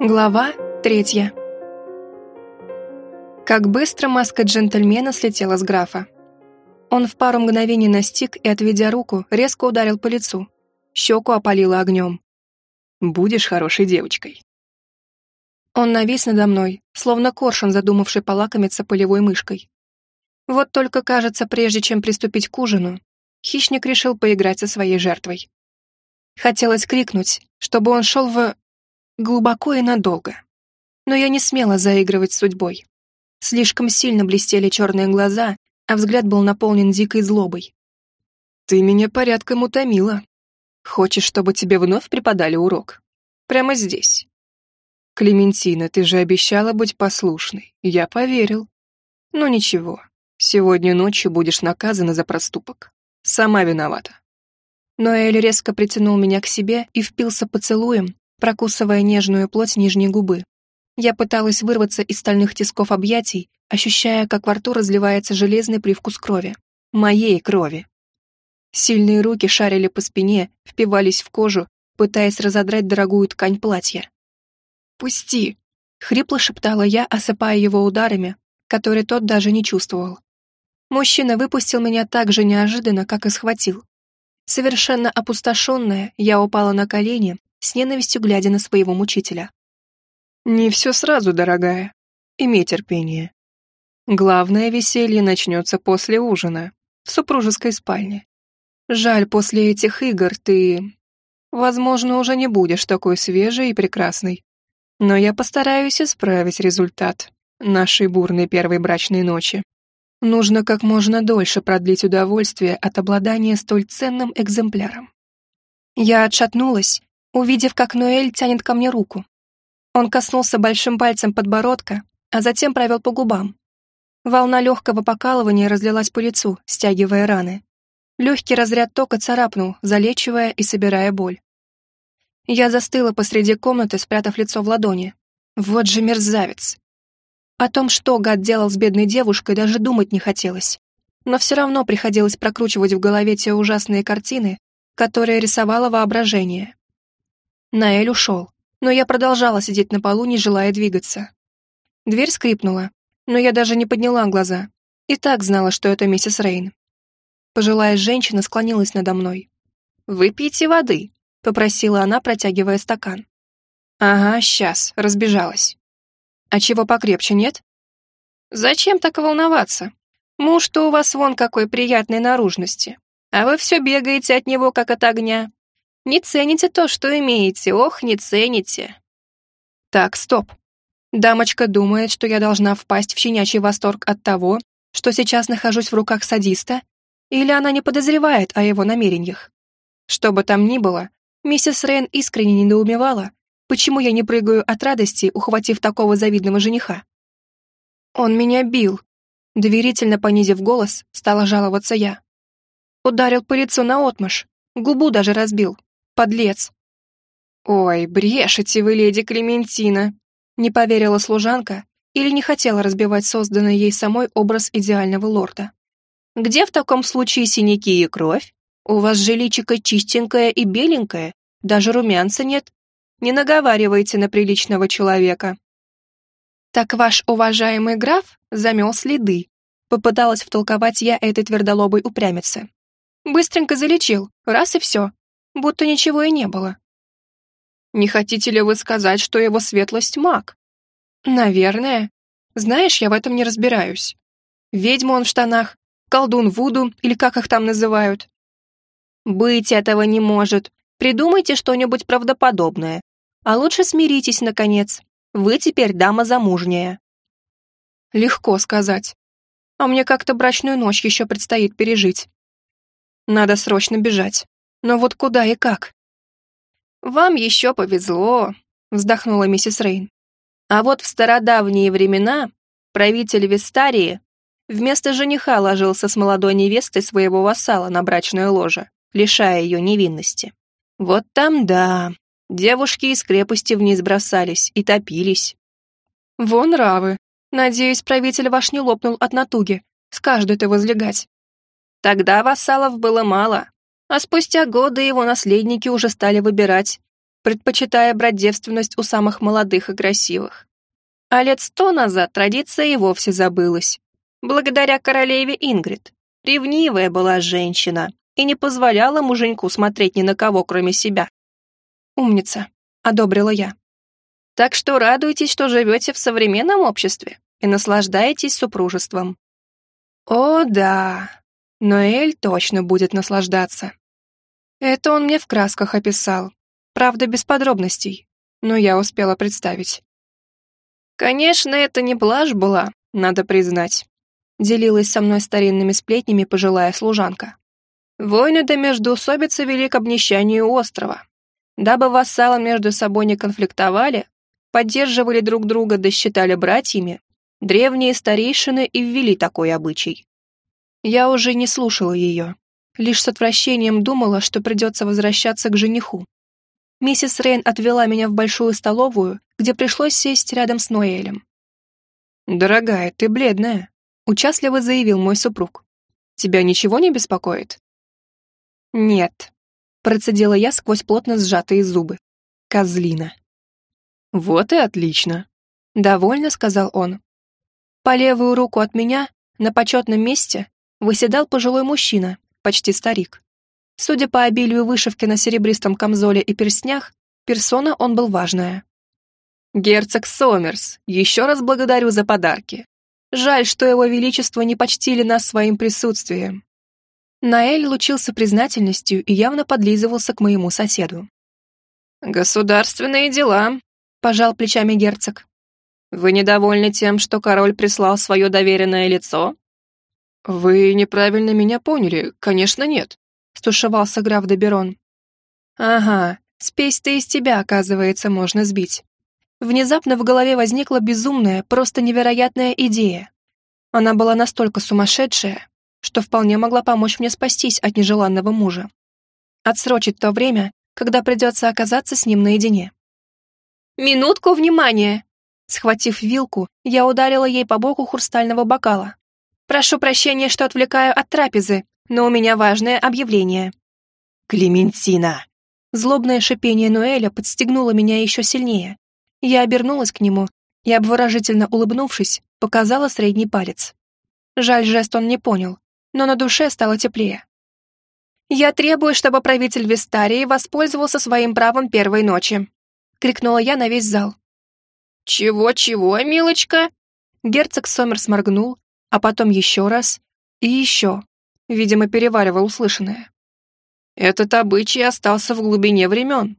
Глава третья. Как быстро маска джентльмена слетела с графа. Он в пару мгновений настиг и, отведя руку, резко ударил по лицу. Щеку опалило огнем. «Будешь хорошей девочкой». Он навис надо мной, словно коршун, задумавший полакомиться полевой мышкой. Вот только, кажется, прежде чем приступить к ужину, хищник решил поиграть со своей жертвой. Хотелось крикнуть, чтобы он шел в... глубоко и надолго. Но я не смела заигрывать с судьбой. Слишком сильно блестели черные глаза, а взгляд был наполнен дикой злобой. «Ты меня порядком утомила. Хочешь, чтобы тебе вновь преподали урок? Прямо здесь». «Клементина, ты же обещала быть послушной. Я поверил. Ну ничего, сегодня ночью будешь наказана за проступок. Сама виновата. Ноэль резко притянул меня к себе и впился поцелуем, прокусывая нежную плоть нижней губы. Я пыталась вырваться из стальных тисков объятий, ощущая, как во рту разливается железный привкус крови. Моей крови. Сильные руки шарили по спине, впивались в кожу, пытаясь разодрать дорогую ткань платья. «Пусти!» — хрипло шептала я, осыпая его ударами, которые тот даже не чувствовал. Мужчина выпустил меня так же неожиданно, как и схватил. Совершенно опустошенная, я упала на колени, с ненавистью глядя на своего мучителя. «Не все сразу, дорогая. Имей терпение. Главное веселье начнется после ужина, в супружеской спальне. Жаль, после этих игр ты, возможно, уже не будешь такой свежей и прекрасной. Но я постараюсь исправить результат нашей бурной первой брачной ночи. Нужно как можно дольше продлить удовольствие от обладания столь ценным экземпляром. Я отшатнулась, увидев, как Ноэль тянет ко мне руку. Он коснулся большим пальцем подбородка, а затем провел по губам. Волна легкого покалывания разлилась по лицу, стягивая раны. Легкий разряд тока царапнул, залечивая и собирая боль. Я застыла посреди комнаты, спрятав лицо в ладони. Вот же мерзавец. О том, что гад делал с бедной девушкой, даже думать не хотелось. Но все равно приходилось прокручивать в голове те ужасные картины, которые рисовало воображение. Наэль ушел, но я продолжала сидеть на полу, не желая двигаться. Дверь скрипнула, но я даже не подняла глаза. И так знала, что это миссис Рейн. Пожилая женщина склонилась надо мной. «Выпейте воды», — попросила она, протягивая стакан. «Ага, сейчас, разбежалась». А чего покрепче, нет? Зачем так волноваться? Муж-то у вас вон какой приятной наружности. А вы все бегаете от него, как от огня. Не цените то, что имеете, ох, не цените. Так, стоп. Дамочка думает, что я должна впасть в щенячий восторг от того, что сейчас нахожусь в руках садиста, или она не подозревает о его намерениях. Что бы там ни было, миссис Рейн искренне недоумевала, Почему я не прыгаю от радости, ухватив такого завидного жениха? Он меня бил. Доверительно понизив голос, стала жаловаться я. Ударил по лицу наотмашь, губу даже разбил. Подлец. «Ой, брешете вы, леди Клементина!» Не поверила служанка или не хотела разбивать созданный ей самой образ идеального лорда. «Где в таком случае синяки и кровь? У вас же личико чистенькое и беленькое, даже румянца нет, не наговаривайте на приличного человека. Так ваш уважаемый граф замел следы, попыталась втолковать я этой твердолобой упрямице. Быстренько залечил, раз и все, будто ничего и не было. Не хотите ли вы сказать, что его светлость маг? Наверное. Знаешь, я в этом не разбираюсь. Ведьма он в штанах, колдун Вуду, или как их там называют. Быть этого не может. Придумайте что-нибудь правдоподобное. А лучше смиритесь, наконец. Вы теперь дама замужняя. Легко сказать. А мне как-то брачную ночь еще предстоит пережить. Надо срочно бежать. Но вот куда и как? Вам еще повезло, вздохнула миссис Рейн. А вот в стародавние времена правитель Вестарии вместо жениха ложился с молодой невестой своего вассала на брачное ложе, лишая ее невинности. Вот там да, Девушки из крепости вниз бросались и топились. Вон равы. Надеюсь, правитель ваш не лопнул от натуги. Скажет это возлегать. Тогда вассалов было мало, а спустя годы его наследники уже стали выбирать, предпочитая брать девственность у самых молодых и красивых. А лет сто назад традиция и вовсе забылась. Благодаря королеве Ингрид. Ревнивая была женщина и не позволяла муженьку смотреть ни на кого, кроме себя. «Умница», — одобрила я. «Так что радуйтесь, что живете в современном обществе и наслаждаетесь супружеством». «О, да, Ноэль точно будет наслаждаться». Это он мне в красках описал, правда, без подробностей, но я успела представить. Конечно, это не блажь была, надо признать. Делилась со мной старинными сплетнями пожилая служанка. Войны да междоусобицы вели к обнищанию острова. Дабы вассалы между собой не конфликтовали, поддерживали друг друга да считали братьями, древние старейшины и ввели такой обычай. Я уже не слушала ее, лишь с отвращением думала, что придется возвращаться к жениху. Миссис Рейн отвела меня в большую столовую, где пришлось сесть рядом с Ноэлем. «Дорогая, ты бледная», — участливо заявил мой супруг. «Тебя ничего не беспокоит?» «Нет», — процедила я сквозь плотно сжатые зубы. «Козлина». «Вот и отлично», — довольно сказал он. По левую руку от меня, на почетном месте, выседал пожилой мужчина, почти старик. Судя по обилию вышивки на серебристом камзоле и перстнях, персона он был важная. «Герцог Сомерс, еще раз благодарю за подарки. Жаль, что его величество не почтили нас своим присутствием». Наэль лучился признательностью и явно подлизывался к моему соседу. «Государственные дела», — пожал плечами герцог. «Вы недовольны тем, что король прислал свое доверенное лицо?» «Вы неправильно меня поняли, конечно, нет», — стушевался граф Доберон. «Ага, спесь-то из тебя, оказывается, можно сбить». Внезапно в голове возникла безумная, просто невероятная идея. Она была настолько сумасшедшая, что вполне могла помочь мне спастись от нежеланного мужа. Отсрочить то время, когда придется оказаться с ним наедине. «Минутку внимания!» Схватив вилку, я ударила ей по боку хрустального бокала. «Прошу прощения, что отвлекаю от трапезы, но у меня важное объявление». «Клементина!» Злобное шипение Ноэля подстегнуло меня еще сильнее. Я обернулась к нему и, обворожительно улыбнувшись, показала средний палец. Жаль, жест он не понял, но на душе стало теплее. «Я требую, чтобы правитель Вистарии воспользовался своим правом первой ночи», — крикнула я на весь зал. «Чего-чего, милочка?» Герцог Сомерс моргнул, а потом еще раз и еще, видимо, переваривал услышанное. Этот обычай остался в глубине времен.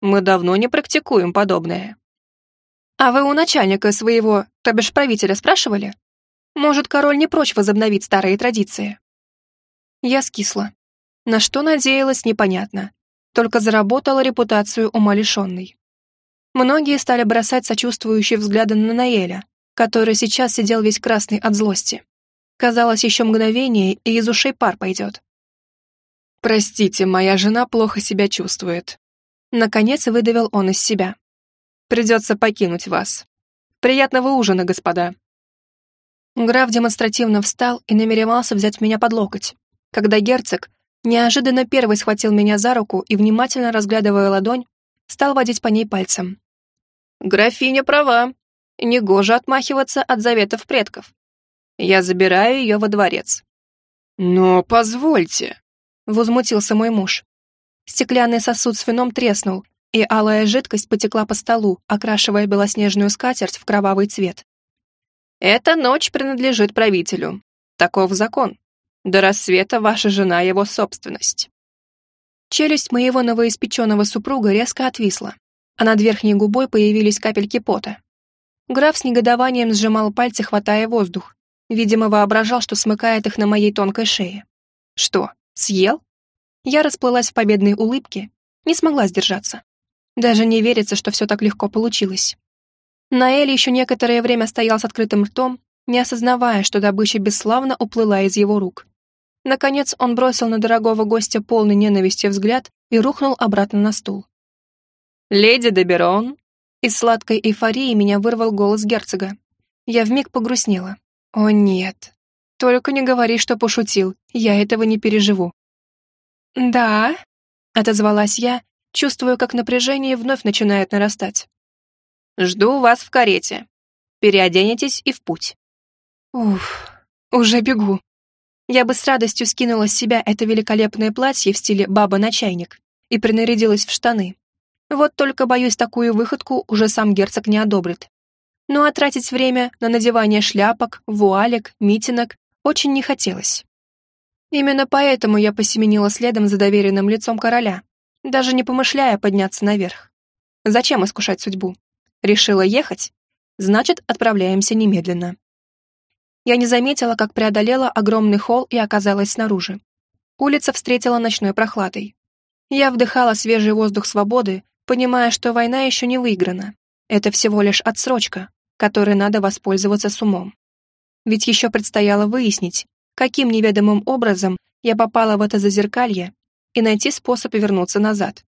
Мы давно не практикуем подобное. А вы у начальника своего, то бишь правителя, спрашивали? Может, король не прочь возобновить старые традиции? Я скисла. На что надеялась, непонятно. Только заработала репутацию умалишенной. Многие стали бросать сочувствующие взгляды на Наэля, который сейчас сидел весь красный от злости. Казалось, еще мгновение, и из ушей пар пойдет. «Простите, моя жена плохо себя чувствует». Наконец выдавил он из себя. «Придется покинуть вас. Приятного ужина, господа». Граф демонстративно встал и намеревался взять меня под локоть, когда герцог неожиданно первый схватил меня за руку и, внимательно разглядывая ладонь, стал водить по ней пальцем. «Графиня права», Негоже отмахиваться от заветов предков. Я забираю ее во дворец. «Но позвольте», — возмутился мой муж. Стеклянный сосуд с вином треснул, и алая жидкость потекла по столу, окрашивая белоснежную скатерть в кровавый цвет. «Эта ночь принадлежит правителю. Таков закон. До рассвета ваша жена — его собственность». Челюсть моего новоиспеченного супруга резко отвисла, а над верхней губой появились капельки пота. Граф с негодованием сжимал пальцы, хватая воздух. Видимо, воображал, что смыкает их на моей тонкой шее. Что, съел? Я расплылась в победной улыбке, не смогла сдержаться. Даже не верится, что все так легко получилось. Наэль еще некоторое время стоял с открытым ртом, не осознавая, что добыча бесславно уплыла из его рук. Наконец он бросил на дорогого гостя полный ненависти взгляд и рухнул обратно на стул. «Леди Деберон, из сладкой эйфории меня вырвал голос герцога. Я вмиг погрустнела. «О нет, только не говори, что пошутил, я этого не переживу». «Да», — отозвалась я Чувствую, как напряжение вновь начинает нарастать. «Жду вас в карете. Переоденетесь и в путь». Уф, уже бегу. Я бы с радостью скинула с себя это великолепное платье в стиле «баба на чайник» и принарядилась в штаны. Вот только, боюсь, такую выходку уже сам герцог не одобрит. Ну а тратить время на надевание шляпок, вуалек, митинок очень не хотелось. Именно поэтому я посеменила следом за доверенным лицом короля, даже не помышляя подняться наверх. Зачем искушать судьбу? Решила ехать? Значит, отправляемся немедленно. Я не заметила, как преодолела огромный холл и оказалась снаружи. Улица встретила ночной прохладой. Я вдыхала свежий воздух свободы, понимая, что война еще не выиграна. Это всего лишь отсрочка, которой надо воспользоваться с умом. Ведь еще предстояло выяснить, каким неведомым образом я попала в это зазеркалье и найти способ вернуться назад.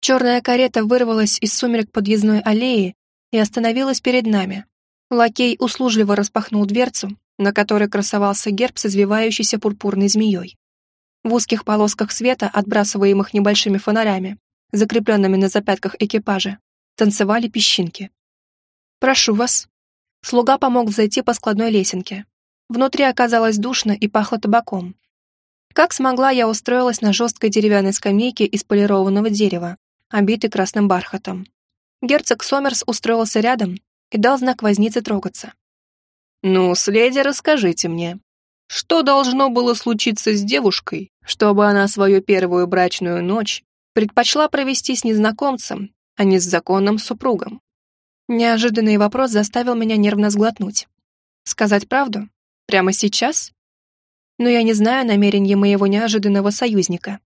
Черная карета вырвалась из сумерек подъездной аллеи и остановилась перед нами. Лакей услужливо распахнул дверцу, на которой красовался герб с извивающейся пурпурной змеей. В узких полосках света, отбрасываемых небольшими фонарями, закрепленными на запятках экипажа, танцевали песчинки. «Прошу вас». Слуга помог взойти по складной лесенке, Внутри оказалось душно и пахло табаком. Как смогла, я устроилась на жесткой деревянной скамейке из полированного дерева, обитой красным бархатом. Герцог Сомерс устроился рядом и дал знак вознице трогаться. «Ну, следи, расскажите мне, что должно было случиться с девушкой, чтобы она свою первую брачную ночь предпочла провести с незнакомцем, а не с законным супругом?» Неожиданный вопрос заставил меня нервно сглотнуть. Сказать правду? Прямо сейчас? Но я не знаю намерения моего неожиданного союзника.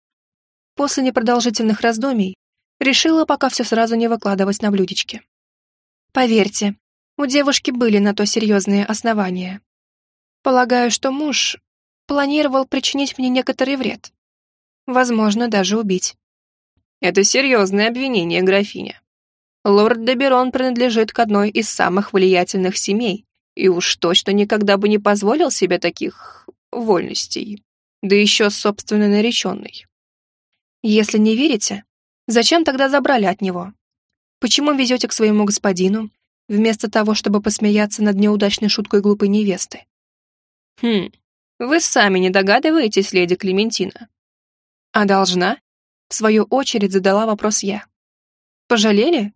После непродолжительных раздумий решила пока все сразу не выкладывать на блюдечке. Поверьте, у девушки были на то серьезные основания. Полагаю, что муж планировал причинить мне некоторый вред. Возможно, даже убить. Это серьезное обвинение, графиня. Лорд Деберон принадлежит к одной из самых влиятельных семей и уж точно никогда бы не позволил себе таких вольностей. Да еще собственно нареченный. Если не верите, зачем тогда забрали от него? Почему везете к своему господину, вместо того, чтобы посмеяться над неудачной шуткой глупой невесты? Хм, вы сами не догадываетесь, леди Клементина? А должна? В свою очередь задала вопрос я. Пожалели?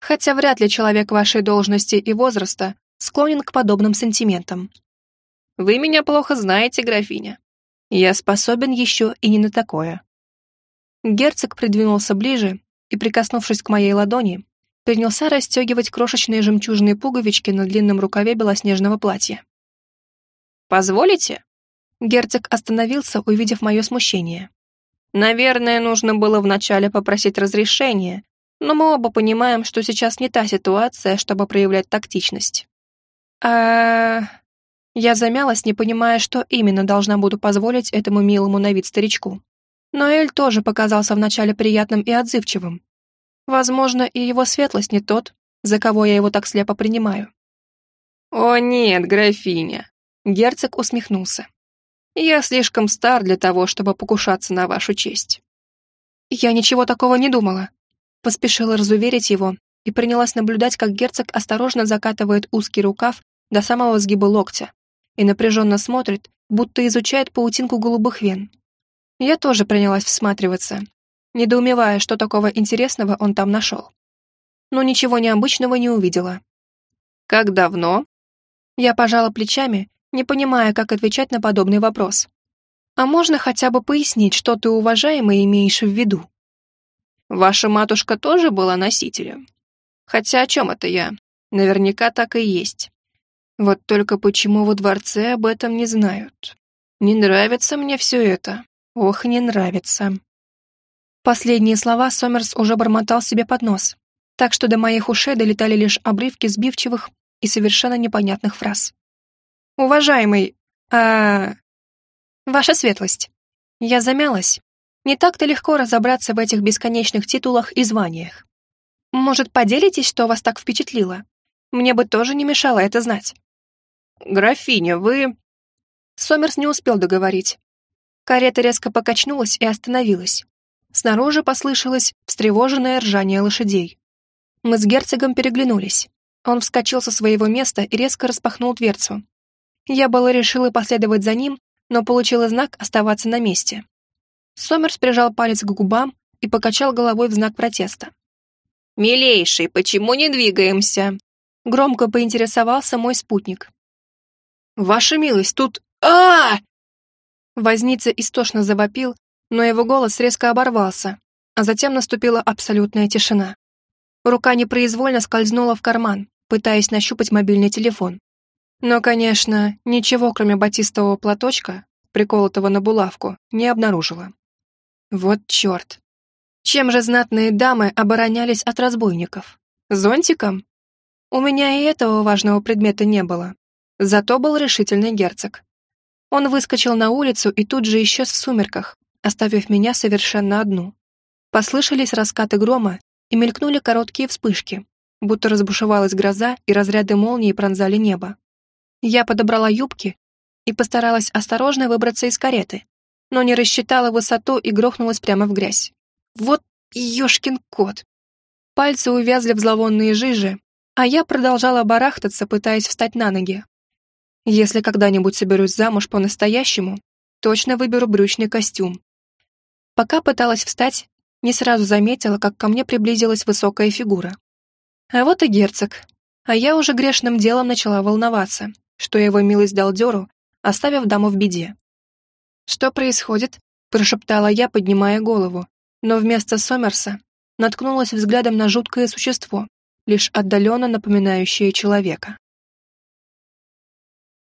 Хотя вряд ли человек вашей должности и возраста склонен к подобным сантиментам. Вы меня плохо знаете, графиня. Я способен еще и не на такое. Герцог придвинулся ближе и, прикоснувшись к моей ладони, принялся расстегивать крошечные жемчужные пуговички на длинном рукаве белоснежного платья. «Позволите?» Герцог остановился, увидев мое смущение. «Наверное, нужно было вначале попросить разрешения, но мы оба понимаем, что сейчас не та ситуация, чтобы проявлять тактичность а Я замялась, не понимая, что именно должна буду позволить этому милому на вид старичку. Но Эль тоже показался вначале приятным и отзывчивым. Возможно, и его светлость не тот, за кого я его так слепо принимаю. «О нет, графиня!» Герцог усмехнулся. «Я слишком стар для того, чтобы покушаться на вашу честь». «Я ничего такого не думала», — поспешила разуверить его и принялась наблюдать, как герцог осторожно закатывает узкий рукав до самого сгиба локтя и напряженно смотрит, будто изучает паутинку голубых вен. Я тоже принялась всматриваться, недоумевая, что такого интересного он там нашел. Но ничего необычного не увидела. «Как давно?» Я пожала плечами, не понимая, как отвечать на подобный вопрос. «А можно хотя бы пояснить, что ты, уважаемый, имеешь в виду?» «Ваша матушка тоже была носителем?» «Хотя о чем это я? Наверняка так и есть. Вот только почему во дворце об этом не знают? Не нравится мне все это. Ох, не нравится. Последние слова Сомерс уже бормотал себе под нос, так что до моих ушей долетали лишь обрывки сбивчивых и совершенно непонятных фраз. «Уважаемый, а... Ваша светлость». Я замялась. Не так-то легко разобраться в этих бесконечных титулах и званиях. Может, поделитесь, что вас так впечатлило? Мне бы тоже не мешало это знать. «Графиня, вы...» Сомерс не успел договорить. Карета резко покачнулась и остановилась. снаружи послышалось встревоженное ржание лошадей. Мы с герцогом переглянулись. Он вскочил со своего места и резко распахнул дверцу. Я было решила последовать за ним, но получила знак оставаться на месте. Сомерс прижал палец к губам и покачал головой в знак протеста. «Милейший, почему не двигаемся?» Громко поинтересовался мой спутник. «Ваша милость, тут... а, -а, Возница истошно завопил, но его голос резко оборвался, а затем наступила абсолютная тишина. Рука непроизвольно скользнула в карман, пытаясь нащупать мобильный телефон. Но, конечно, ничего, кроме батистового платочка, приколотого на булавку, не обнаружила. Вот черт. Чем же знатные дамы оборонялись от разбойников? Зонтиком? У меня и этого важного предмета не было. Зато был решительный герцог. Он выскочил на улицу и тут же исчез в сумерках, оставив меня совершенно одну. Послышались раскаты грома и мелькнули короткие вспышки, будто разбушевалась гроза и разряды молнии пронзали небо. Я подобрала юбки и постаралась осторожно выбраться из кареты, но не рассчитала высоту и грохнулась прямо в грязь. Вот ёшкин кот! Пальцы увязли в зловонные жижи, а я продолжала барахтаться, пытаясь встать на ноги. Если когда-нибудь соберусь замуж по-настоящему, точно выберу брючный костюм. Пока пыталась встать, не сразу заметила, как ко мне приблизилась высокая фигура. А вот и герцог. А я уже грешным делом начала волноваться, что его милость дал дёру, оставив даму в беде. «Что происходит?» — прошептала я, поднимая голову, но вместо Сомерса наткнулась взглядом на жуткое существо, лишь отдаленно напоминающее человека.